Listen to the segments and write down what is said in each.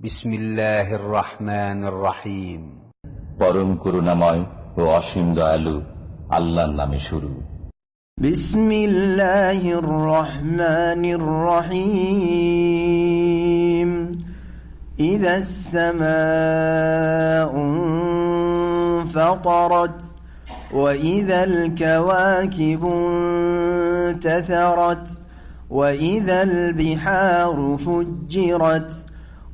بسم الله الرحمن الرحيم পরম করুণাময় ও অসীম দয়ালু আল্লাহর নামে শুরু بسم الله الرحمن الرحيم إذا السماء انفطرت وإذا الكواكب انتثرت وإذا البحار فجرت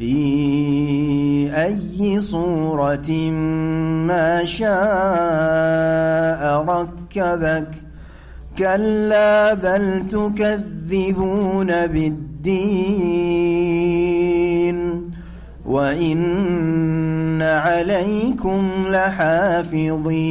في أي صورة ما شاء ركبك. كلا بل تكذبون بالدين. وإن عليكم لحافظين.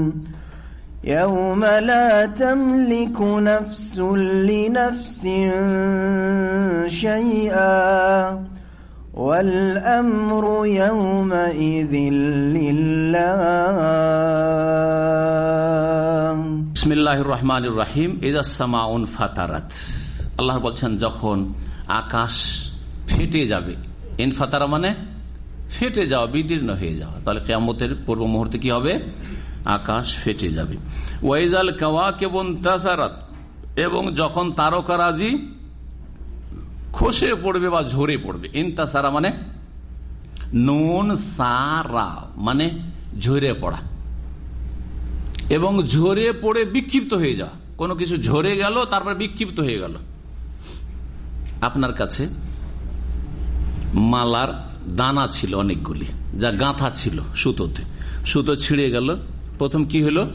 يوم لا تملك نفس لنفس شيئا والأمر يومئذ لله বিসমিল্লাহ রহমান রাহিম ইজাসামাউন ফাতারাত আল্লাহ বলছেন যখন আকাশ ফেটে যাবে ইনফাতারা মানে ফেটে যাওয়া বিদীর্ণ হয়ে যাওয়া তাহলে কেয়ামতের পূর্ব মুহূর্তে কি হবে আকাশ ফেটে যাবে। ওয়াইজাল কাওয়া কেবন তাসারাত, এবং যখন তারকারাজি খসে পড়বে বা ঝরে পড়বে। ইনতাসারা মানে নুন, সারা মানে ঝরে পড়া। এবং ঝরে পড়ে বিক্ষিপ্ত হয়ে যাওয়া। কোনো কিছু ঝরে গেল, তারপর বিক্ষিপ্ত হয়ে গেল। আপনার কাছে মালার দানা ছিল অনেকগুলি, যা গাঁথা ছিল সুতোতে। সুতো ছিঁড়ে গেল প্রথম কি হলো?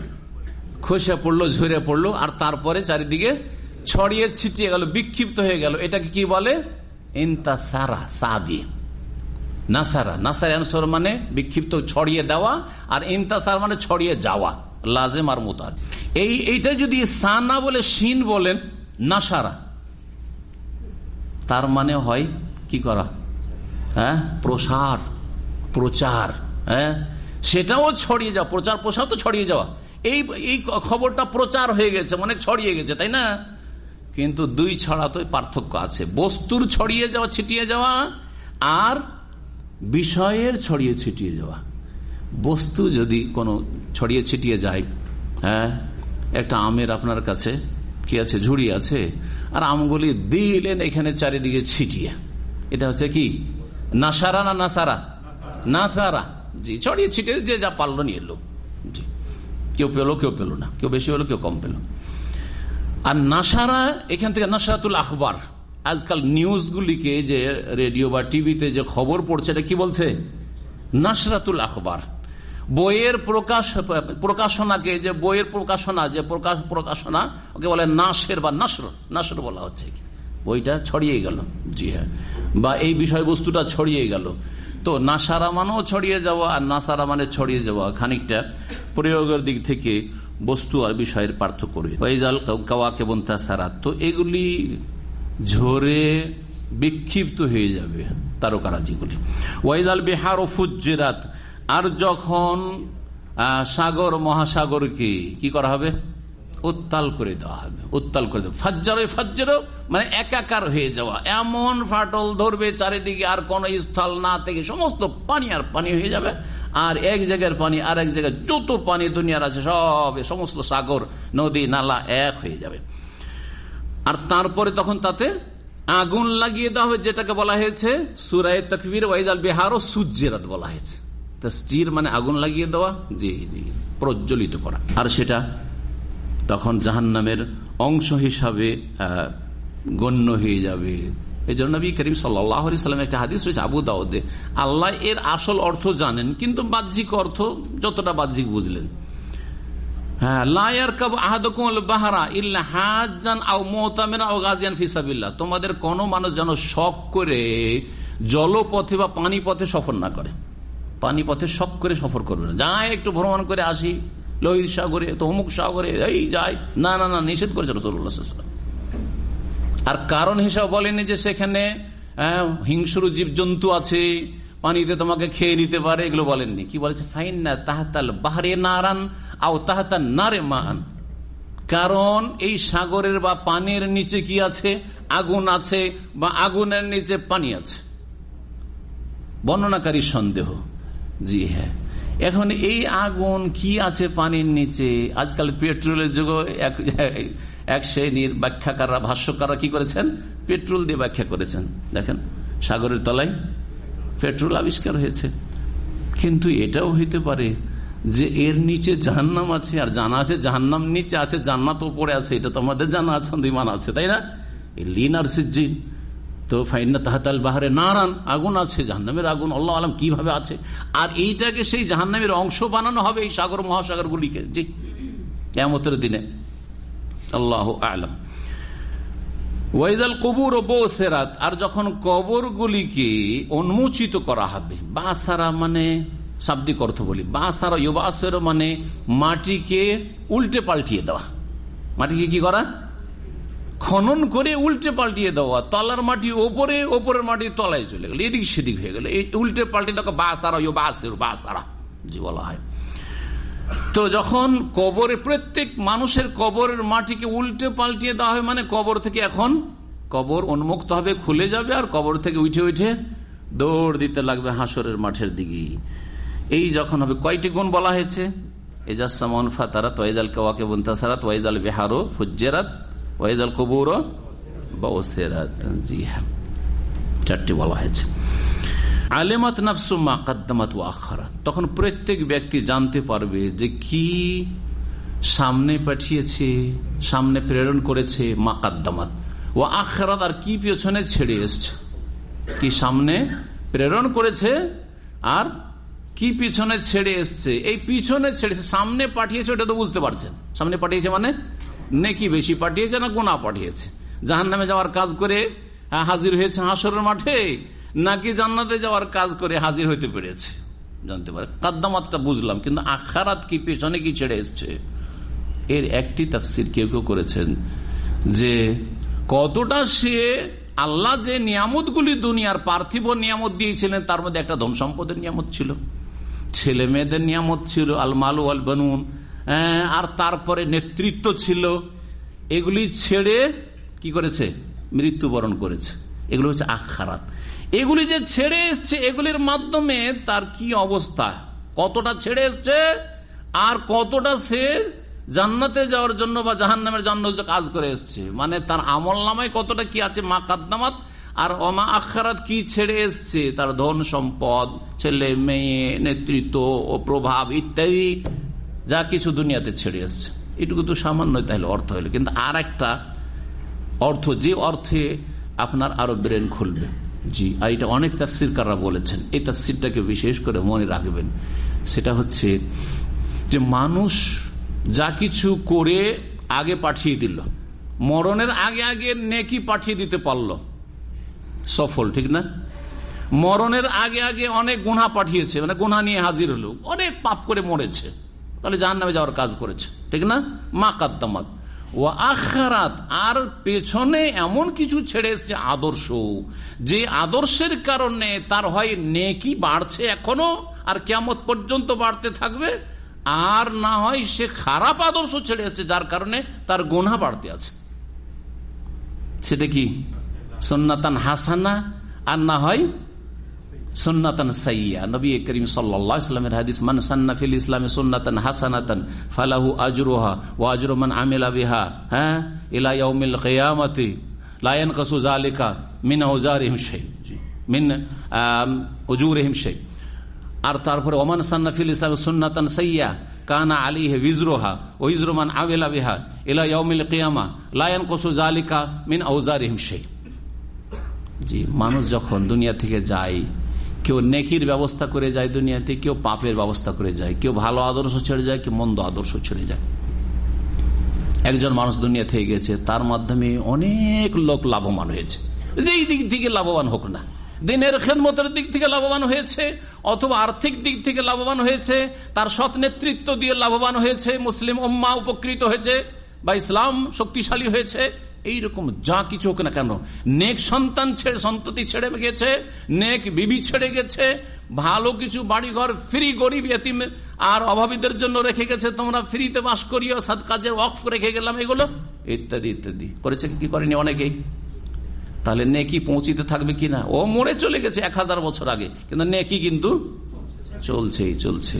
খসে পড়ল, ঝরে পড়ল, আর তারপরে চারিদিকে ছড়িয়ে ছিটিয়ে গেল, বিক্ষিপ্ত হয়ে গেল। এটাকে কি বলে? ইন্তা সারা সা দিয়ে নাসারা। নাসার অ্যান্সার মানে বিক্ষিপ্ত, ছড়িয়ে দেওয়া, আর ইন্তাসার মানে ছড়িয়ে যাওয়া। লাজেম আর মোতাদ। এই, এইটা যদি সানা বলে সিন বলেন, নাসারা। তার মানে হয় কি করা? হ্যাঁ? প্রসার, প্রচার। হ্যাঁ? সেটাও ছড়িয়ে যাওয়া, প্রচার প্রসার তো ছড়িয়ে যাওয়া। এই এই খবরটা প্রচার হয়ে গেছে মানে ছড়িয়ে গেছে, তাই না? কিন্তু দুই ছড়া তো পার্থক্য আছে। বস্তুর ছড়িয়ে যাওয়া, ছিটিয়ে যাওয়া, আর বিষয়ের ছড়িয়ে ছিটিয়ে যাওয়া। বস্তু যদি কোনো ছড়িয়ে ছিটিয়ে যায় হ্যাঁ একটা আমের আপনার কাছে কি আছে, ঝুড়ি আছে, আর আমগুলি দিলেন এখানে চারিদিকে ছিটিয়ে। এটা হচ্ছে কি? নাসারা না নাসারা? নাসারা। জি, ছড়িয়ে ছিটিয়ে যে যা পারল নিয়ে এলো। জি। কেউ পেল কেউ পেল না। কেউ বেশি পেল কেউ কম পেল। আর নাসারা, এখান থেকে নাসারাতুল আখবর। আজকাল নিউজগুলিকে যে রেডিও বা টিভিতে যে খবর পড়ছে, এটা কি বলছে? নাসরাতুল আখবর। বইয়ের প্রকাশ, প্রকাশনাকে যে বইয়ের প্রকাশনা, যে প্রকাশ, প্রকাশনা, ওকে বলে নাসের বা নাসর। নাসর বলা হচ্ছে বইটা ছড়িয়ে গেল। জি হ্যাঁ। বা এই বিষয়বস্তুটা ছড়িয়ে গেল। তো নাসারা মানেও ছড়িয়ে যাওয়া আর নাসারা মানে ছড়িয়ে যাওয়া খানিকটা প্রয়োগের দিক থেকে বস্তু আর বিষয়ের পার্থক্য কেবন তাসারা তো এগুলি ঝরে বিক্ষিপ্ত হয়ে যাবে তারকারাজিগুলি। ওয়াইজাল বিহার ও ফুজেরাত আর যখন সাগর, মহাসাগরকে কি করা হবে? উত্তাল করে দেওয়া হবে, উত্তাল করে দেওয়া ফাজ্জারো ফাজ্জারো মানে একাকার হয়ে যাওয়া। এমন ফাটল ধরবে চারিদিকে, আর কোন স্থল না থেকে সমস্ত পানি আর পানি হয়ে যাবে। আর এক জায়গার পানি আর এক জায়গায় যত পানি দুনিয়ার আছে, সব সমস্ত সাগর, নদী, নালা এক হয়ে যাবে। আর তারপরে তখন তাতে আগুন লাগিয়ে দেওয়া হবে, যেটাকে বলা হয়েছে সুরায় তকবির ওয়াইজাল বিহার ও সূর্যেরাত বলা হয়েছে। তা তসজির মানে আগুন লাগিয়ে দেওয়া, জি জি, প্রজ্বলিত করা। আর সেটা তখন জাহান্নামের অংশ হিসাবে গণ্য হয়ে যাবে। এই জন্য নবী করিম সাল্লাম একটা হাদিস রয়েছে আবু দাউদে। আল্লাহ এর আসল অর্থ জানেন, কিন্তু বাহ্যিক অর্থ যতটা বাহ্যিক বুঝলেন। হ্যাঁ তোমাদের কোনো মানুষ যেন শখ করে জলপথে বা পানি পথে সফর না করে। পানি পথে শখ করে সফর করবে না। যা একটু ভ্রমণ করে আসি লোহিত সাগরে তো অমুক সাগরে এই যাই না না না নিষেধ করেছে রসুল্লাহ আর কারণ হিসাবে বলেনি যে সেখানে আহ, হিংস্র জীবজন্তু আছে পানিতে তোমাকে খেয়ে নিতে পারে এগুলো বলেননি। কি বলেছে? ফাইন না তাহাতাল বাহারে নারান আও তাহাতাল নারে মান কারণ এই সাগরের বা পানির নিচে কি আছে? আগুন আছে বা আগুনের নিচে পানি আছে। বর্ণনাকারী সন্দেহ। জি হ্যাঁ। এখন এই আগুন কি আছে পানির নিচে? আজকাল পেট্রোলের যুগ এক শ্রেণির ব্যাখ্যাকাররা, ভাষ্যকাররা কি করেছেন? পেট্রোল দিয়ে ব্যাখ্যা করেছেন। দেখেন, সাগরের তলায় পেট্রোল আবিষ্কার হয়েছে। কিন্তু এটাও হইতে পারে যে এর নিচে জাহান্নাম আছে, আর জানা আছে জাহান্নাম, নিচে আছে জান্নাত উপরে আছে, এটা তো আমাদের জানা আছে ইমান আছে, তাই না? লিন আর সিজিন তো ফাইন্না তাহাতাল বাহারে নারান, আগুন আছে, জাহান্নামের আগুন, আল্লাহ আলম কীভাবে আছে? আর এইটাকে সেই জাহান্নামের অংশ বানানো হবে এই সাগর মহাসাগর গুলিকে জি কেমতের দিনে। আল্লাহ আলম। ওয়াইদাল কবুর ও বৌসেরাত, আর যখন কবরগুলিকে উন্মোচিত করা হবে, বাসারা মানে শাব্দিক অর্থ বলি, বাসারা মানে মাটিকে উল্টে পাল্টিয়ে দেওয়া। মাটিকে কি করা? খনন করে উল্টে পাল্টিয়ে দেওয়া, তলার মাটি ওপরে, ওপরের মাটি তলায় চলে গেল, এদিক সেদিক হয়ে গেল উল্টে পাল্টে দেখো ইউ বাসের বাসারা জি বলা হয়। তো যখন কবরে প্রত্যেক মানুষের কবরের মাটিকে উল্টে পাল্টিয়ে দেওয়া হয় মানে কবর থেকে এখন কবর উন্মুক্ত হবে, খুলে যাবে, আর কবর থেকে উঠে উঠে দৌড় দিতে লাগবে হাসরের মাঠের দিকে। এই যখন হবে, কয়টি গুণ বলা হয়েছে? এজাসমন ফাতারাত, ওয়াইজাল কাওয়াকে বুনতাসারাত ওয়াইজাল বেহারো ফুজ্জেরাত ওয়াইজাল কবুর জি হ্যাঁ চারটি বলা হয়েছে। আলেমাত নাফসুমা কাদ্দামাত ও আখারাত তখন প্রত্যেক ব্যক্তি জানতে পারবে যে কি সামনে পাঠিয়েছে, সামনে প্রেরণ করেছে মা কাদ্দামাত। ও আখারাত আর কি পেছনে ছেড়ে এসছে? কি সামনে প্রেরণ করেছে আর কি পিছনে ছেড়ে এসছে? এই পিছনে ছেড়েছে সামনে পাঠিয়েছে, ওটা তো বুঝতে পারছেন। সামনে পাঠিয়েছে মানে নেকি বেশি পাঠিয়েছে না গোনা পাঠিয়েছে? জাহান নামে যাওয়ার কাজ করে হাজির হয়েছে হাসরের মাঠে, নাকি জান্নাতে যাওয়ার কাজ করে হাজির হইতে পেরেছে? জানতে পারে। কাদ্দামাতটা বুঝলাম, কিন্তু আখারাত কি পেছনে কি ছেড়ে এসছে? এর একটি তাফসির কেউ কেউ করেছেন যে, কতটা সে আল্লাহ যে নিয়ামতগুলি দুনিয়ার পার্থিব নিয়ামত দিয়েছিলেন, তার মধ্যে একটা ধন সম্পদের নিয়ামত ছিল। ছেলে মেয়েদের নিয়ামত ছিল আল মালু আল বানুন আর তারপরে নেতৃত্ব ছিল। এগুলি ছেড়ে কি করেছে? মৃত্যুবরণ করেছে। এগুলো হচ্ছে আখারাত। এগুলি যে ছেড়ে এসছে, এগুলির মাধ্যমে তার কি অবস্থা? কতটা ছেড়ে এসছে? আর কতটা সে জান্নাতে যাওয়ার জন্য বা জাহান নামের জন্য কাজ করে এসছে? মানে তার আমল নামায় কতটা কি আছে? মা কাদ্দামাত। আর অমা আখারাত কি ছেড়ে এসছে? তার ধন সম্পদ, ছেলে, মেয়ে, নেতৃত্ব ও প্রভাব ইত্যাদি যা কিছু দুনিয়াতে ছেড়ে এসছে এটুকু তো সামান্য তাহলে অর্থ হইল কিন্তু আর একটা অর্থ, যে অর্থে আপনার আরও ব্রেন খুলবে। জি, আর এটা অনেক তাফসিরকাররা বলেছেন। এই তাফসিরটাকে বিশেষ করে মনে রাখবেন। সেটা হচ্ছে যে মানুষ যা কিছু করে আগে পাঠিয়ে দিল। মরণের আগে আগে নেকি পাঠিয়ে দিতে পারল। সফল, ঠিক না? মরণের আগে আগে অনেক গুণা পাঠিয়েছে। মানে গুণা নিয়ে হাজির হলো। অনেক পাপ করে মরেছে। তাহলে জাহান নামে যাওয়ার কাজ করেছে, ঠিক না? মা কাদ্দামাত। ও আখারাত, আর পেছনে এমন কিছু ছেড়ে এসছে আদর্শ, যে আদর্শের কারণে তার হয় নেকি বাড়ছে এখনও, আর কেমত পর্যন্ত বাড়তে থাকবে, আর না হয় সে খারাপ আদর্শ ছেড়ে এসছে, যার কারণে তার গোনা বাড়তে আছে। সেটা কি? সন্নাতান হাসানা, আর না হয় সুন্নাতান সাইয়া নবী করিম সাল্লামের হাদিস, মান সান্নাফিল ইসলামে সুন্নাতান ফালাহু আজরুহা ও আজরু মান আমিলা বিহা। হ্যাঁ? ইলা ইয়াউমিল কিয়ামতি লা ইয়ানকাসু যালিকা মিন আউজারিহিম শাই। মিন উজুরিহিম শাই। আর তারপরে, ওমান সান্নাফিল ইসলামে সুন্নাতান সাইয়া কানা আলিহে বিজরোহা ও ইজরুমান আমিলা বিহা। ইলা ইয়াউমিল কিয়ামা লা ইয়ানকাসু যালিকা মিন আউজারিহিম শাই। জি, মানুষ যখন দুনিয়া থেকে যায় কেউ নেকির ব্যবস্থা করে যায় দুনিয়াতে, কেউ পাপের ব্যবস্থা করে যায়, কেউ ভালো আদর্শ ছেড়ে যায়, কেউ মন্দ আদর্শ ছেড়ে যায়। একজন মানুষ দুনিয়া থেকে গেছে, তার মাধ্যমে অনেক লোক লাভবান হয়েছে। যেই দিক থেকে লাভবান হোক না, দিনের খেদমতের দিক থেকে লাভবান হয়েছে, অথবা আর্থিক দিক থেকে লাভবান হয়েছে, তার সৎ নেতৃত্ব দিয়ে লাভবান হয়েছে, মুসলিম উম্মা উপকৃত হয়েছে, বা ইসলাম শক্তিশালী হয়েছে এইরকম যা কিছু হোক না কেন, নেক সন্তান ছেড়ে সন্ততি ছেড়ে গেছে, নেক বিবি ছেড়ে গেছে, ভালো কিছু বাড়িঘর, ফ্রি গরিব এতিম, আর অভাবীদের জন্য রেখে গেছে, তোমরা ফ্রিতে বাস করিও সাত কাজের অফ রেখে গেলাম, এগুলো? ইত্যাদি ইত্যাদি। করেছে কি করেনি অনেকেই? তাহলে নেকি পৌঁছিতে থাকবে কিনা ও মরে চলে গেছে এক হাজার বছর আগে, কিন্তু নেকি কিন্তু চলছেই চলছে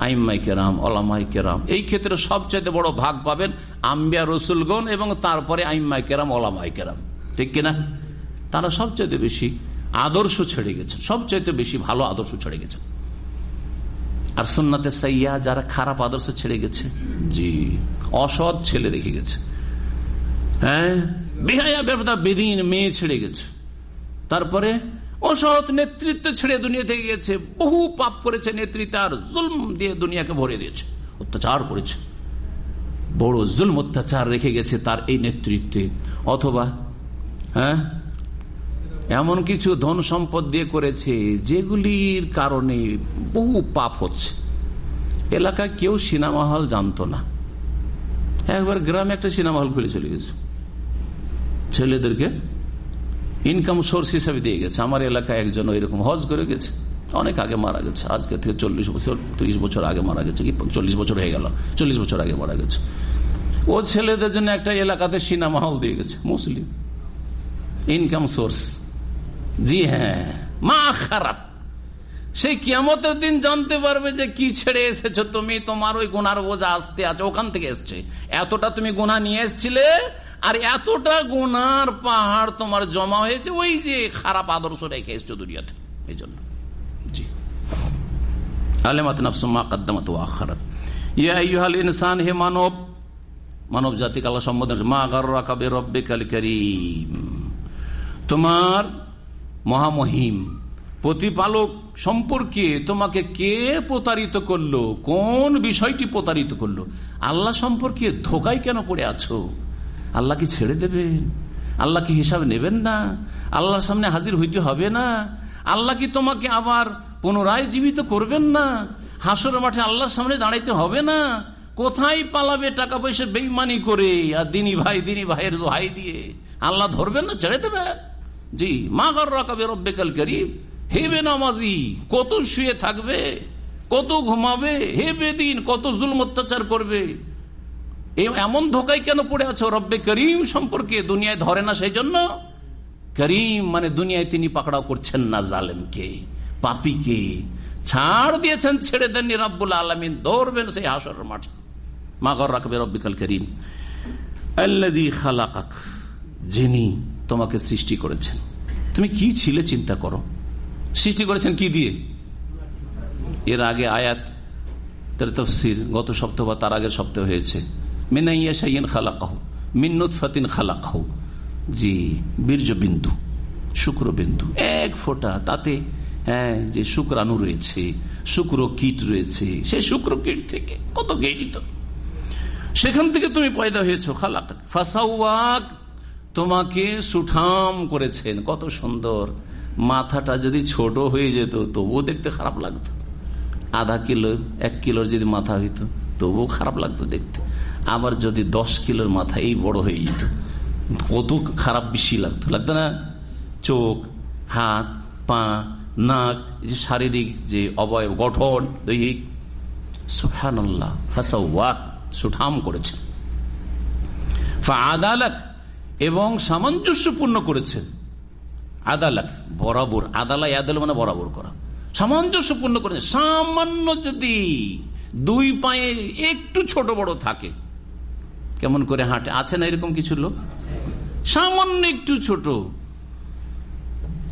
আইম্মাই কেরাম অলামাই কেরাম। এই ক্ষেত্রে সবচাইতে বড় ভাগ পাবেন আম্বিয়া রসুলগণ এবং তারপরে আইম্মাই কেরাম অলামাই কেরাম। ঠিক কিনা? তারা সবচাইতে বেশি আদর্শ ছেড়ে গেছে সবচাইতে বেশি ভালো আদর্শ ছেড়ে গেছে আর সুন্নাতে সাইয়া যারা খারাপ আদর্শ ছেড়ে গেছে, জি, অসৎ ছেলে রেখে গেছে। হ্যাঁ বেহায়া বেদিন মেয়ে ছেড়ে গেছে। তারপরে অসৎ নেতৃত্ব ছেড়ে দুনিয়া থেকে গেছে বহু পাপ করেছে নেতৃত্ব আর জুলম দিয়ে দুনিয়াকে ভরে দিয়েছে অত্যাচার করেছে বড় জুলম অত্যাচার রেখে গেছে তার এই নেতৃত্বে অথবা হ্যাঁ এমন কিছু ধন সম্পদ দিয়ে করেছে যেগুলির কারণে বহু পাপ হচ্ছে এলাকায় কেউ সিনেমা হল জানতো না একবার গ্রামে একটা সিনেমা হল খুলে চলে গেছে ছেলেদেরকে ইনকাম সোর্স হিসাবে দিয়ে গেছে। আমার এলাকায় একজন এরকম হজ করে গেছে। অনেক আগে মারা গেছে। আজকে থেকে চল্লিশ বছর, ত্রিশ বছর আগে মারা গেছে কি? চল্লিশ বছর হয়ে গেল। চল্লিশ বছর আগে মারা গেছে। ও ছেলেদের জন্য একটা এলাকাতে সিনেমা হল দিয়ে গেছে। মুসলিম। ইনকাম সোর্স জি হ্যাঁ। মা খারাপ। সেই কিয়ামতের দিন জানতে পারবে যে কি ছেড়ে এসেছ তুমি, তোমার ওই গুনার বোঝা আসতে আছে, ওখান থেকে এসছে। এতটা তুমি গুনা নিয়ে এসছিলে, আর এতটা গুনার পাহাড় তোমার জমা হয়েছে, ওই যে খারাপ আদর্শ রেখে এসছো দুনিয়াতে। এই জন্য। জি। ইনসান, হে মানব মানব কাল করিম। তোমার মহামহিম, প্রতিপালক সম্পর্কে তোমাকে কে প্রতারিত করল? কোন বিষয়টি প্রতারিত করল? আল্লাহ সম্পর্কে ধোকায় কেন পড়ে আছো? আল্লাহ কি ছেড়ে দেবেন আল্লাহ কি হিসাব নেবেন না? আল্লাহর সামনে হাজির হইতে হবে না? আল্লাহ কি তোমাকে আবার পুনরায় জীবিত করবেন না? হাসর মাঠে আল্লাহর সামনে দাঁড়াইতে হবে না? কোথায় পালাবে টাকা পয়সা বেইমানি করে? আর দিনী ভাই, দিনী ভাইয়ের দোহাই দিয়ে? আল্লাহ ধরবেন না? ছেড়ে দেবে? জি, মা গর রাকাবে রব্বেকাল করিম। হে নামাজি কত শুয়ে থাকবে, কত ঘুমাবে, হে বেদিন, কত জুল অত্যাচার করবে। এমন ধোকায় কেন পড়ে আছো রব্বে করিম সম্পর্কে দুনিয়ায় ধরে না সেই জন্য করিম মানে দুনিয়ায় তিনি পাকড়াও করছেন না জালেমকে, পাপিকে। ছাড় দিয়েছেন, ছেড়ে দেননি রব্বুল আলমিন দৌড়বেন সেই হাসর মাঠে। মাগর রাখবে রব্বিকাল করিম। খালাকাক, যিনি তোমাকে সৃষ্টি করেছেন। তুমি কি ছিলে চিন্তা করো? সৃষ্টি করেছেন কি দিয়ে? এর আগে আয়াত তফসির গত সপ্তাহ বা তার আগের সপ্তাহ হয়েছে। মিনাইয়া সাইয়েন খালাকাহ মিন্নুত ফাতিন খালাকাহ। জি বীর্য বিন্দু শুক্র বিন্দু এক ফোঁটা। তাতে হ্যাঁ যে শুক্রাণু রয়েছে, শুক্র কীট রয়েছে সেই শুক্র কীট থেকে কত গেড়িত সেখান থেকে তুমি পয়দা হয়েছ খালাক। ফাসাউয়াক তোমাকে সুঠাম করেছেন। কত সুন্দর। মাথাটা যদি ছোট হয়ে যেত, তবুও দেখতে খারাপ লাগতো। আধা কিলো, এক কিলোর যদি মাথা হইতো, তবুও খারাপ লাগতো দেখতে। আবার যদি দশ কিলোর মাথা এই বড় হয়ে যেত, কত খারাপ বেশি লাগতো। লাগতো না? চোখ, হাত, পা, নাক যে শারীরিক যে অবয়ব, গঠন, দৈহিক। সুঠাম আদালাক এবং সামঞ্জস্যপূর্ণ করেছেন। আদালাক বরাবর আদালা আদাল মানে বরাবর করা। সামঞ্জস্যপূর্ণ করেছেন সামান্য যদি দুই পায়ে একটু ছোট বড় থাকে, কেমন করে হাঁটে? আছে না এরকম কিছু লোক? সামান্য একটু ছোট।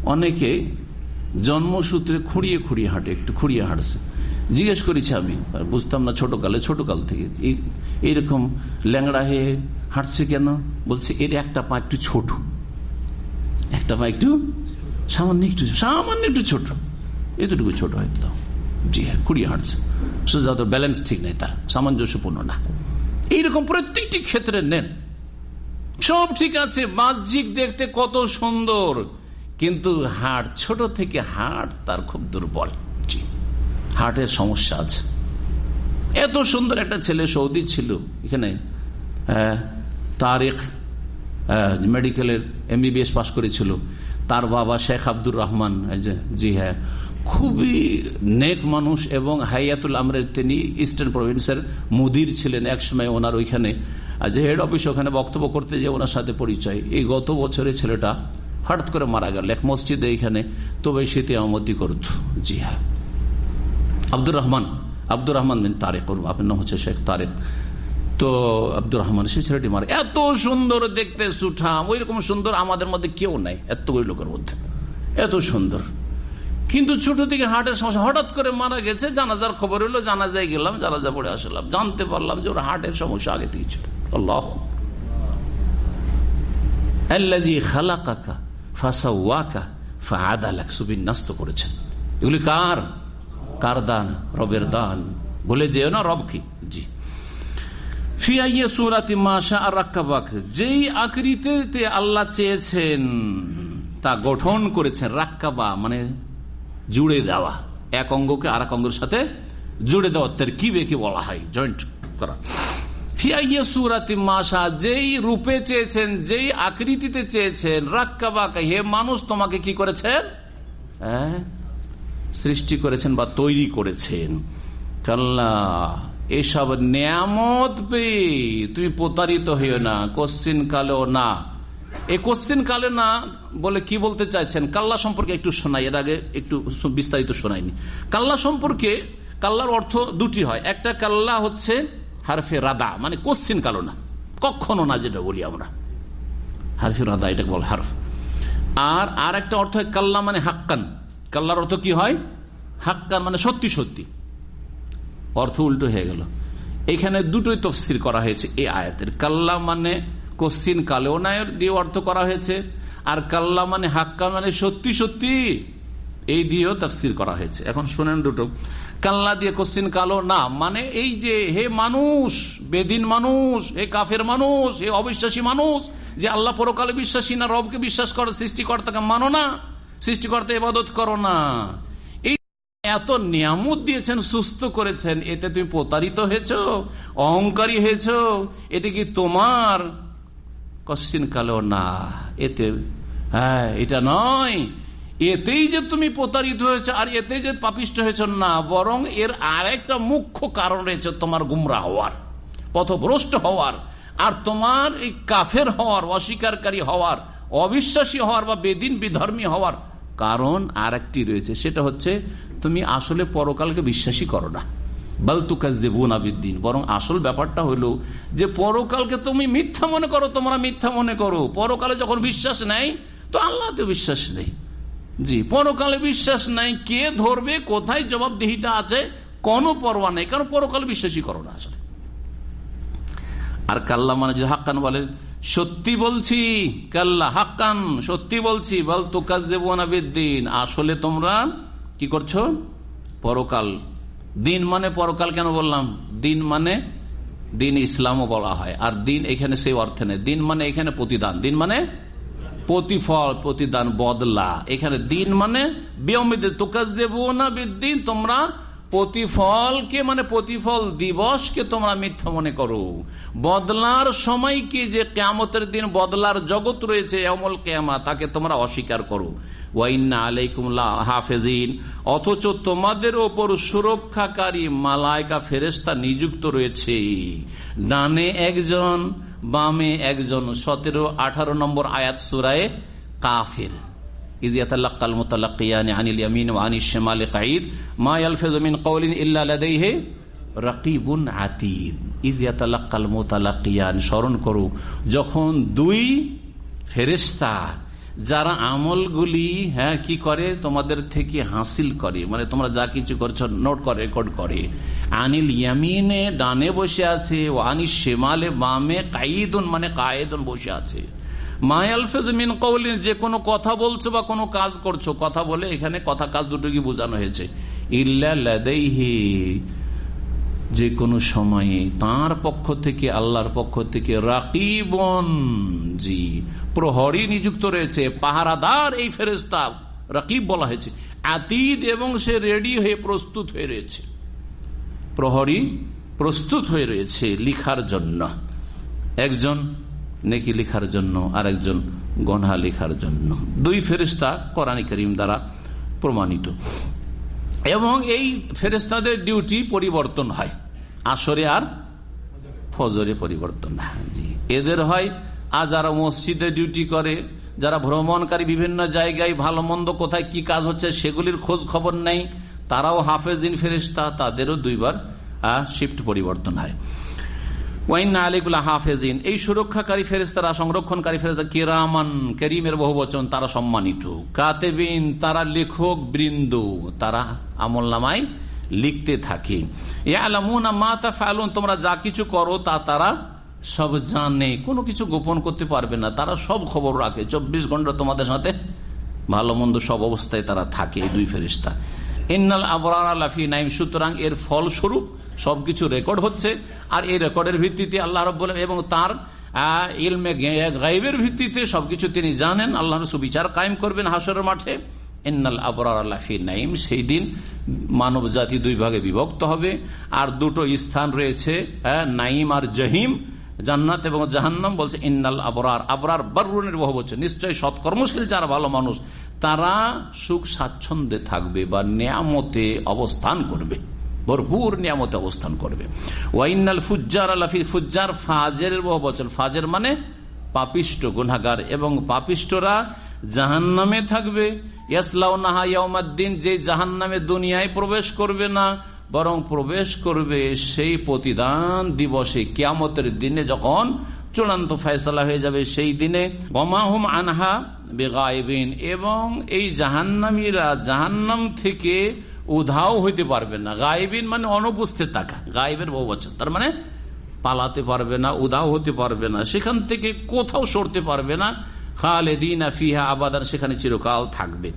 অনেকে জন্মসূত্রে খুঁড়িয়ে খুঁড়িয়ে হাঁটে, একটু খুঁড়িয়ে হাঁটছে। জিজ্ঞেস করেছি আমি, আর বুঝতাম না ছোটকালে ছোটকাল থেকে। এই- এইরকম ল্যাংড়া হয়ে হাঁটছে কেন? বলছে, এর একটা পা একটু ছোট। একটা পা একটু সামান্য একটু সামান্য একটু ছোট। এতটুকু ছোট হয়তো। জি হ্যাঁ খুঁড়িয়ে হাঁটছে সোজা তো ব্যালেন্স ঠিক নেই তার সামঞ্জস্যপূর্ণ না। এইরকম প্রত্যেকটি ক্ষেত্রে নেন। সব ঠিক আছে বাহ্যিক দেখতে কত সুন্দর কিন্তু হাট ছোট থেকে হাট তার খুব দুর্বল। জি হার্টের সমস্যা আছে। এত সুন্দর একটা ছেলে সৌদি ছিল এখানে আহ, মেডিকেলের এম এমবিবিএস পাশ করেছিল। তার বাবা শেখ আব্দুর রহমান জি হ্যাঁ খুবই নেক মানুষ এবং হাইয়াতুল আমরের তিনি ইস্টার্ন প্রভিন্সের মুদির ছিলেন একসময় ওনার ওইখানে। যে হেড অফিস ওখানে বক্তব্য করতে যে ওনার সাথে পরিচয়। এই গত বছরে ছেলেটা হঠাৎ করে মারা গেল এক মসজিদে এইখানে তবে শীতে আমতি করত। জি হ্যাঁ। আব্দুর রহমান আব্দুর রহমান বিন তারেক নাম হচ্ছে শেখ তারেক। তো আব্দুর রহমান সেই ছেলেটি মারা। এত সুন্দর দেখতে সুঠাম ওই রকম সুন্দর আমাদের মধ্যে কেউ নাই, এতগুলি লোকের মধ্যে। এত সুন্দর। কিন্তু ছোট থেকে হার্টের সমস্যা, হঠাৎ করে মারা গেছে, জানাজার খবর হলো, জানাজায় গেলাম, জানাজা পড়ে আসলাম। জানতে পারলাম যে ওর হার্টের সমস্যা আগে থেকে ছিল। করেছেন। এগুলি কার? কার দান? রবের দান। বলে যেও না রব কি? জি। ফিয়াইয়ে সুরাতি মাসা আর রাক্কাবাক, যেই আকৃতিতে আল্লাহ চেয়েছেন, তা গঠন করেছেন রাক্কাবা মানে জুড়ে দেওয়া। এক অঙ্গকে আর এক অঙ্গের সাথে জুড়ে দেওয়া তার কি বেকে বলা হয় জয়েন্ট করা। ফিয়াইয়ে সুরাতি মাসা যেই রূপে চেয়েছেন, যেই আকৃতিতে চেয়েছেন, রাক্কাবাকা, হে মানুষ, তোমাকে কি করেছেন? হ্যাঁ সৃষ্টি করেছেন বা তৈরি করেছেন। কাল্লা এসব নিয়ামত পেয়ে তুমি প্রতারিত হইও না, কোশ্চিন কালেও না। এই কোশ্চিন কালে না বলে কি বলতে চাইছেন? কাল্লা সম্পর্কে একটু শোনাই, এর আগে একটু বিস্তারিত শোনাইনি। কাল্লা সম্পর্কে, কাল্লার অর্থ দুটি হয়। একটা কাল্লা হচ্ছে হারফে রাদা মানে কোশ্চিন কালো না। কখনো না যেটা বলি আমরা। হারফে রাদা, এটাকে বল হারফ। আর আর একটা অর্থ হয় কাল্লা মানে হাক্কান। কাল্লার অর্থ কি হয়? হাক্কান মানে সত্যি সত্যি। অর্থ উল্টো হয়ে গেল। এখানে দুটোই তফসির করা হয়েছে এই আয়াতের। কাল্লা মানে কোশ্চিন কালেও নায়ের দিয়ে অর্থ করা হয়েছে, আর কাল্লা মানে হাক্কা মানে সত্যি সত্যি। এই দিয়েও তফসির করা হয়েছে। এখন শোনেন দুটো। কাল্লা দিয়ে কোশ্চিন কালো না মানে এই যে হে মানুষ, বেদিন মানুষ, হে কাফের মানুষ, হে অবিশ্বাসী মানুষ, যে আল্লাহ পরকালে বিশ্বাসী না, রবকে বিশ্বাস করে, সৃষ্টিকর্তাকে মানো না, সৃষ্টিকর্তা ইবাদত করো না। এত নিয়ামত দিয়েছেন, সুস্থ করেছেন, এতে তুমি প্রতারিত হয়েছ, অহংকারী হয়েছ, এতে কি তোমার কশ্চিন কালেও না? এতে হ্যাঁ এটা নয়। এতেই যে তুমি প্রতারিত হয়েছে আর এতে যে পাপিষ্ট হয়েছ না, বরং এর আরেকটা মুখ্য কারণ রয়েছে তোমার গুমরা হওয়ার, পথভ্রষ্ট হওয়ার, আর তোমার এই কাফের হওয়ার, অস্বীকারী হওয়ার, অবিশ্বাসী হওয়ার বা বেদিন বিধর্মী হওয়ার কারণ আর একটি রয়েছে, সেটা হচ্ছে তুমি আসলে পরকালকে বিশ্বাসী করো না বালতুকাজিন বরং আসল ব্যাপারটা হলো যে পরকালকে তুমি মিথ্যা মনে করো, তোমরা মিথ্যা মনে করো। পরকালে যখন বিশ্বাস নেই, তো আল্লাহতে বিশ্বাস নেই। জি, পরকালে বিশ্বাস নাই, কে ধরবে, কোথায় জবাবদিহিতা আছে, কোনো পরোয়া নেই, কারণ পরকালে বিশ্বাসী করো না আসলে। আর কাল্লা মানে যদি হাক্কান বলে সত্যি বলছি, কাল্লা হাক্কান, সত্যি বলছি, বল তো কাজ দিন আসলে তোমরা কি করছ? পরকাল। দিন মানে পরকাল কেন বললাম? দিন মানে দিন ইসলামও বলা হয়। আর দিন এখানে সেই অর্থে নেই। দিন মানে এখানে প্রতিদান। দিন মানে প্রতিফল, প্রতিদান, বদলা। এখানে দিন মানে তোকাজ দেব না দিন তোমরা প্রতিফলকে মানে প্রতিফল দিবসকে তোমরা মিথ্যা মনে করো। বদলার সময়কে যে কেয়ামতের দিন বদলার জগৎ রয়েছে অমল কেয়ামা, তাকে তোমরা অস্বীকার করো। ওয়াইন্না আলাইকুম হাফেজিন, অথচ তোমাদের ওপর সুরক্ষাকারী মালায়কা ফেরেস্তা নিযুক্ত রয়েছে। ডানে একজন, বামে একজন, সতেরো আঠারো নম্বর আয়াত সুরায় কাফের। ইয়ামিন মিন আতীদ স্মরণ করো, যখন দুই ফেরেশতা যারা আমলগুলি হ্যাঁ কি করে? তোমাদের থেকে হাসিল করে। মানে তোমরা যা কিছু করছ, নোট করে, রেকর্ড করে। আনিল ইয়ামিনে ডানে বসে আছে, ও আনিস শেমালে বামে কাইদুন মানে কায়েদুন বসে আছে। কৌলিন যে কোনো কথা বলছো বা কোনো কাজ করছ, কথা বলে এখানে কথা কাজ দুটো কি বোঝানো হয়েছে। ইল্লাহি যে কোনো সময়ে তার পক্ষ থেকে, আল্লাহর পক্ষ থেকে রাকিবন, জি, প্রহরী নিযুক্ত রয়েছে, পাহারাদার এই ফেরেস্তা রাকিব বলা হয়েছে, আতিদ এবং সে রেডি হয়ে প্রস্তুত হয়ে রয়েছে। প্রহরী প্রস্তুত হয়ে রয়েছে লিখার জন্য। একজন নেকি লিখার জন্য, আরেকজন গনহা লিখার জন্য। দুই ফেরিস্তা কোরআন করিম দ্বারা প্রমাণিত। এবং এই ফেরেস্তাদের ডিউটি পরিবর্তন হয়। আসরে আর ফজরে পরিবর্তন জি। এদের হয় আর যারা মসজিদে ডিউটি করে, যারা ভ্রমণকারী বিভিন্ন জায়গায় ভালো মন্দ কোথায় কি কাজ হচ্ছে সেগুলির খোঁজ খবর নেই, তারাও হাফেজিন ফেরিস্তা তাদেরও দুইবার শিফট পরিবর্তন হয়। ওয়াইন্না আলিকুল্লাহ হাফেজিন। এই সুরক্ষাকারী ফেরেস্তারা সংরক্ষণকারী ফেরেস্তা কেরামান করিমের বহু বচন, তারা সম্মানিত। কাতেবিন, তারা লেখক বৃন্দ, তারা আমল নামায় লিখতে থাকে। তোমরা যা কিছু করো তা তারা সব জানে। কোনো কিছু গোপন করতে পারবে না। তারা সব খবর রাখে। চব্বিশ ঘণ্টা তোমাদের সাথে ভালো মন্দ সব অবস্থায় তারা থাকে দুই ফেরিস্তা ইন্নাল আবরার আল্লাফি নাইম। সুতরাং এর ফলস্বরূপ সবকিছু রেকর্ড হচ্ছে। আর এই রেকর্ডের ভিত্তিতে আল্লাহ রব এবং তার ইলমে গাইবের ভিত্তিতে সবকিছু তিনি জানেন। আল্লাহর সুবিচার কায়েম করবেন হাসরের মাঠে। ইন্নাল আবরার আল্লাফি নাইম। সেই দিন মানব জাতি দুই ভাগে বিভক্ত হবে। আর দুটো স্থান রয়েছে নাইম আর জহিম। জান্নাত এবং জাহান্নাম বলছে ইন্নাল আবরার। আবরার বরুণের বহু বছর নিশ্চয়ই সৎকর্মশীল যারা ভালো মানুষ তারা সুখ স্বাচ্ছন্দ্যে থাকবে বা নিয়ামতে অবস্থান করবে। ভরপুর নিয়ামতে অবস্থান করবে। ওয়াইনাল ফুজ্জার আলাফি ফুজ্জার ফাজের বহু বচন ফাজের মানে পাপিষ্ট গুনাগার এবং পাপিষ্টরা জাহান নামে থাকবে যে জাহান নামে দুনিয়ায় প্রবেশ করবে না, বরং প্রবেশ করবে সেই প্রতিদান দিবসে। কিয়ামতের দিনে যখন চূড়ান্ত ফয়সলা হয়ে যাবে সেই দিনে। বমাহুম আনহা বেগাইবিন এবং এই জাহান্নামীরা জাহান্নাম থেকে উধাও হইতে পারবে না। গায়েবিন মানে অনুপস্থিত থাকা। গায়েবের বহু বছর তার মানে পালাতে পারবে না, উধাও হতে পারবে না, সেখান থেকে কোথাও সরতে পারবে না। খালেদিন ফিহা আবাদান, সেখানে চিরকাল থাকবে।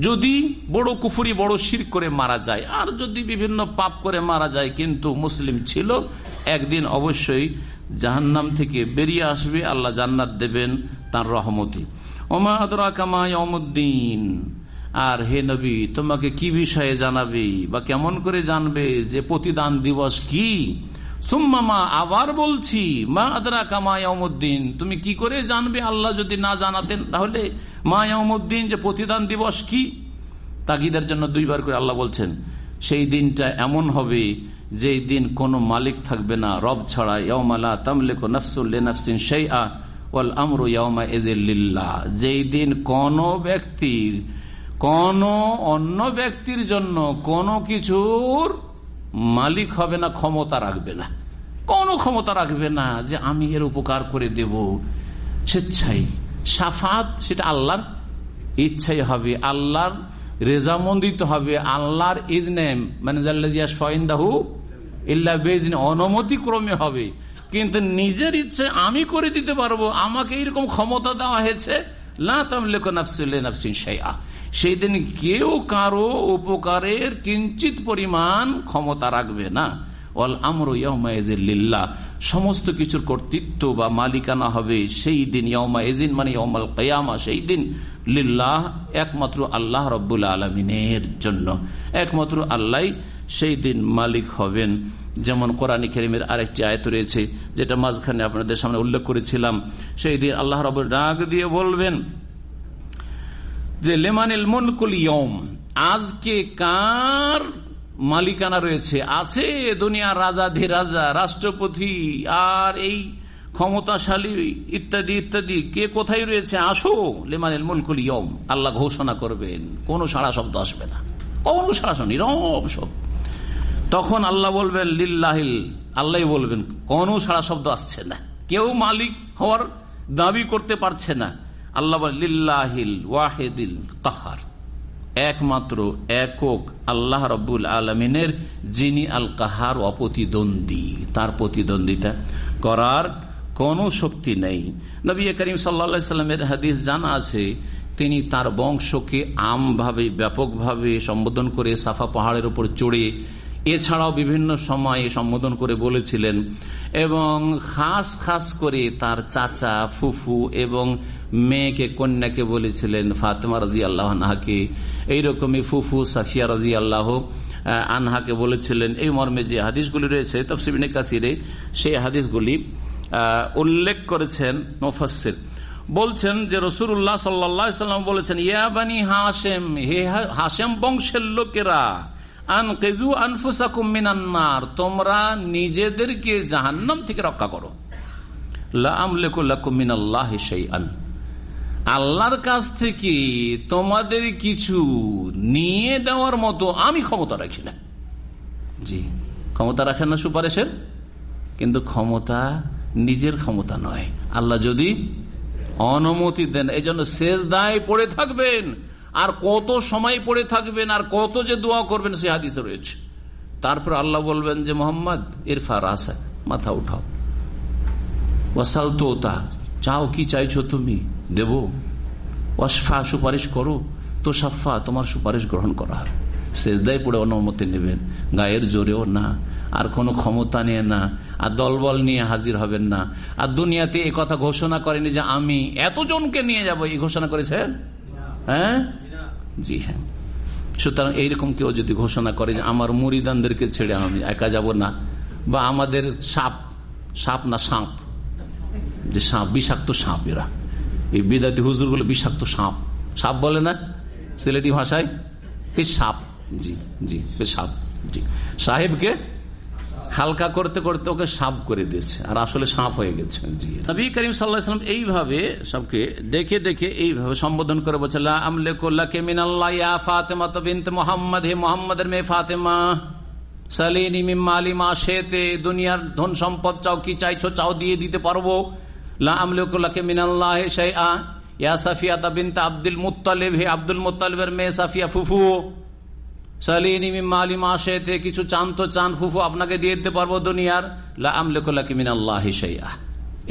যদি বড় কুফুরি, বড় শির করে মারা যায়, আর যদি বিভিন্ন পাপ করে মারা যায়, কিন্তু মুসলিম ছিল, একদিন অবশ্যই জাহান্নাম থেকে বেরিয়ে আসবে, আল্লাহ জান্নাত দেবেন তার রহমতি। ওমা আদরা কামায় অমুদ্দিন আর হে নবী, তোমাকে কি বিষয়ে জানাবে বা কেমন করে জানবে যে প্রতিদান দিবস কি? সুম্মামা আবার বলছি, মা আদরা কামায়ামুদ্দিন তুমি কি করে জানবে? আল্লাহ যদি না জানাতেন, তাহলে মা মায়ামুদ্দিন যে প্রতিদান দিবস কি? তাগিদের জন্য দুইবার করে আল্লাহ বলছেন, সেই দিনটা এমন হবে যে দিন কোনো মালিক থাকবে না, রব ছাড়া। ইয়মালা তামলেক নফসুল্লে নফসিন সেই আ ওয়াল যেই দিন কোন ব্যক্তির কোন অন্য ব্যক্তির জন্য কোনো কিছুর মালিক হবে না, ক্ষমতা রাখবে না। কোনো ক্ষমতা রাখবে না যে আমি এর উপকার করে দেব। স্বেচ্ছাই সাফাত সেটা আল্লাহর ইচ্ছাই হবে। আল্লাহর রেজামন্দিত হবে। আল্লাহর ইজনেম মানে দাহু ইল্লা বেজনে অনুমতি ক্রমে হবে। কিন্তু নিজের ইচ্ছে আমি করে দিতে পারব, আমাকে এরকম ক্ষমতা দেওয়া হয়েছে সেই দিন কেউ কারও উপকারের কিঞ্চিত পরিমাণ ক্ষমতা রাখবে না। ওয়াল আমরু ইয়মাইজিল্লাহ সমস্ত কিছুর কর্তৃত্ব বা মালিকানা হবে সেই দিন ইয়মা মানে ইয়মাল কয়ামা, সেই দিন লিল্লাহ একমাত্র আল্লাহ রব্বুল আলমিনের জন্য। একমাত্র আল্লাহ সেই দিন মালিক হবেন। যেমন কোরআন কেরিমের আরেকটি আয়ত রয়েছে, যেটা মাঝখানে আপনাদের সামনে উল্লেখ করেছিলাম। সেই দিন আল্লাহ রব ডাক দিয়ে বলবেন যে, লেমানিল মুনকুল ইয়ম আজকে কার মালিকানা রয়েছে? আছে দুনিয়ার রাজা, ধীরাজা, রাষ্ট্রপতি আর এই ক্ষমতাশালী ইত্যাদি ইত্যাদি। কে কোথায় রয়েছে? আসো, লেমানিল মুলকুল ইয়ম আল্লাহ ঘোষণা করবেন, কোনো সাড়া শব্দ আসবে না। কোনো সাড়া শব্দ, নীরব সব তখন আল্লাহ বলবেন, লিল্লাহিল আল্লাহ বলবেন, কোনো সাড়া শব্দ আসছে না। কেউ মালিক হওয়ার দাবি করতে পারছে না। আল্লাহ লিল্লাহিল ওয়াহেদিল কাহার। একমাত্র একক আল্লাহ রব্বুল আলমিনের, যিনি আল কাহার অপ্রতিদ্বন্দ্বী। তার প্রতিদ্বন্দ্বিতা করার কোনো শক্তি নেই। নবী করিম সাল্লা সাল্লামের হাদিস জানা আছে, তিনি তার বংশকে আমভাবে, ব্যাপকভাবে সম্বোধন করে সাফা পাহাড়ের উপর চড়ে, এছাড়াও বিভিন্ন সময়ে সম্বোধন করে বলেছিলেন এবং খাস খাস করে তার চাচা, ফুফু এবং মেয়েকে, কন্যাকে বলেছিলেন ফাতেমা রাজি আল্লাহকে এইরকমই ফুফু সাফিয়া রাজি আল্লাহ আনহাকে বলেছিলেন। এই মর্মে যে হাদিসগুলি রয়েছে তফসিবিন কাসিরে, সেই হাদিসগুলি উল্লেখ করেছেন মুফাসির বলছেন যে রসুল্লাহ সাল্লাম বলেছেন ইয়াবানি হাসেম হে হাসেম বংশের লোকেরা আনফুসাকুম মিনান্নার তোমরা নিজেদেরকে জাহান্নাম থেকে রক্ষা করো। আল্লাহর কাছ থেকে তোমাদের কিছু নিয়ে দেওয়ার মতো আমি ক্ষমতা রাখি না। জি, ক্ষমতা রাখেন না সুপারিশের, কিন্তু ক্ষমতা নিজের ক্ষমতা নয়। আল্লাহ যদি অনুমতি দেন এই জন্য শেষ দায় পড়ে থাকবেন। আর কত সময় পড়ে থাকবেন, আর কত যে দোয়া করবেন, সে হাদিসে রয়েছে। তারপর আল্লাহ বলবেন যে, মোহাম্মদ ইরফা রাসা মাথা উঠাও। ওয়াসাল তো তা, চাও কি চাইছো তুমি? দেব। ওয়াসফা সুপারিশ করো। তো সাফা তোমার সুপারিশ গ্রহণ করা হবে। শেষদায় পড়ে অনুমতি নেবেন। গায়ের জোরেও না, আর কোনো ক্ষমতা নিয়ে না, আর দলবল নিয়ে হাজির হবেন না। আর দুনিয়াতে এই কথা ঘোষণা করেনি যে আমি এতজনকে নিয়ে যাব, এই ঘোষণা করেছেন? হ্যাঁ? জি হ্যাঁ। সুতরাং এইরকম কেউ যদি ঘোষণা করে যে আমার মুড়িদানদেরকে ছেড়ে আমি একা যাব না, বা আমাদের সাপ সাপ না সাপ, যে সাপ, বিষাক্ত সাপ এরা। এই বিদাতি হুজুরগুলো বিষাক্ত সাপ। সাপ বলে না? সিলেটি ভাষায়? এই সাপ? জি জি সাপ, জি। সাহেবকে হালকা করতে করতে ওকে সাপ করে দিয়েছে। আর আসলে সাপ হয়ে গেছে। জি। নবী করিম সাল্লাহাম এইভাবে সবকে দেখে দেখে এইভাবে সম্বোধন করে আমলেকুল্লাহকে মিনাল্লাহ ফাতেমা মোহাম্মদ, হে মোহাম্মদের মেয়ে ফাতেমা। দুনিয়ার ধন সম্পদ চাও কি চাইছো চাও দিয়ে দিতে পারব। লা আমলেকুল্লাহকে মিনাল্লাহ সেই আ ইয়া সাফিয়া আব্দুল মুতালিব হে আব্দুল মুতালিবের মেয়ে সাফিয়া ফুফু। কিছু চান তো চান ফুফু আপনাকে দিয়ে দিতে পারব দুনিয়ার।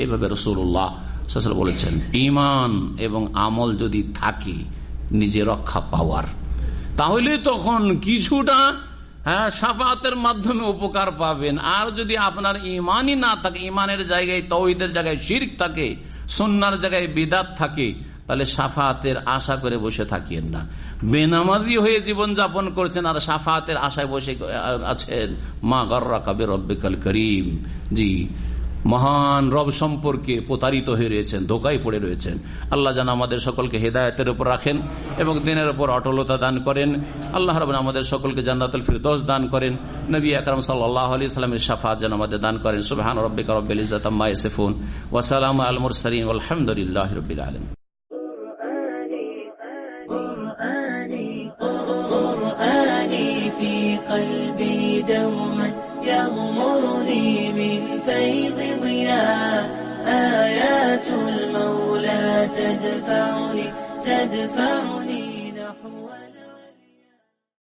এইভাবে রসুল্লাহ বলেছেন ইমান এবং আমল যদি থাকে, নিজে রক্ষা পাওয়ার। তাহলে তখন কিছুটা হ্যাঁ সাফাতের মাধ্যমে উপকার পাবেন। আর যদি আপনার ইমানই না থাকে ইমানের জায়গায় তৌহিদের জায়গায় শির্ক থাকে সন্ন্যার জায়গায় বিদাত থাকে তাহলে সাফাতের আশা করে বসে থাকিয়েন না। বেনামাজি হয়ে জীবন যাপন করছেন আর সাফাতের আশায় বসে আছেন। মা গর্রা কাবে রব্বিকাল করিম। জি, মহান রব সম্পর্কে প্রতারিত হয়ে রয়েছেন, ধোকায় পড়ে রয়েছেন। আল্লাহ যেন আমাদের সকলকে হেদায়তের উপর রাখেন এবং দিনের উপর অটলতা দান করেন। আল্লাহ রব আমাদের সকলকে জান্নাতুল ফিরদোস দান করেন। নবী আকরম সাল্লাহ আলি সাল্লামের সাফাত যেন আমাদের দান করেন। সুবাহান রব্বিকা রব্বিল ইসিফুন ওয়াসালাম আলমুর সরিম আলহামদুলিল্লাহ রবিল আলম تدفعني تدفعني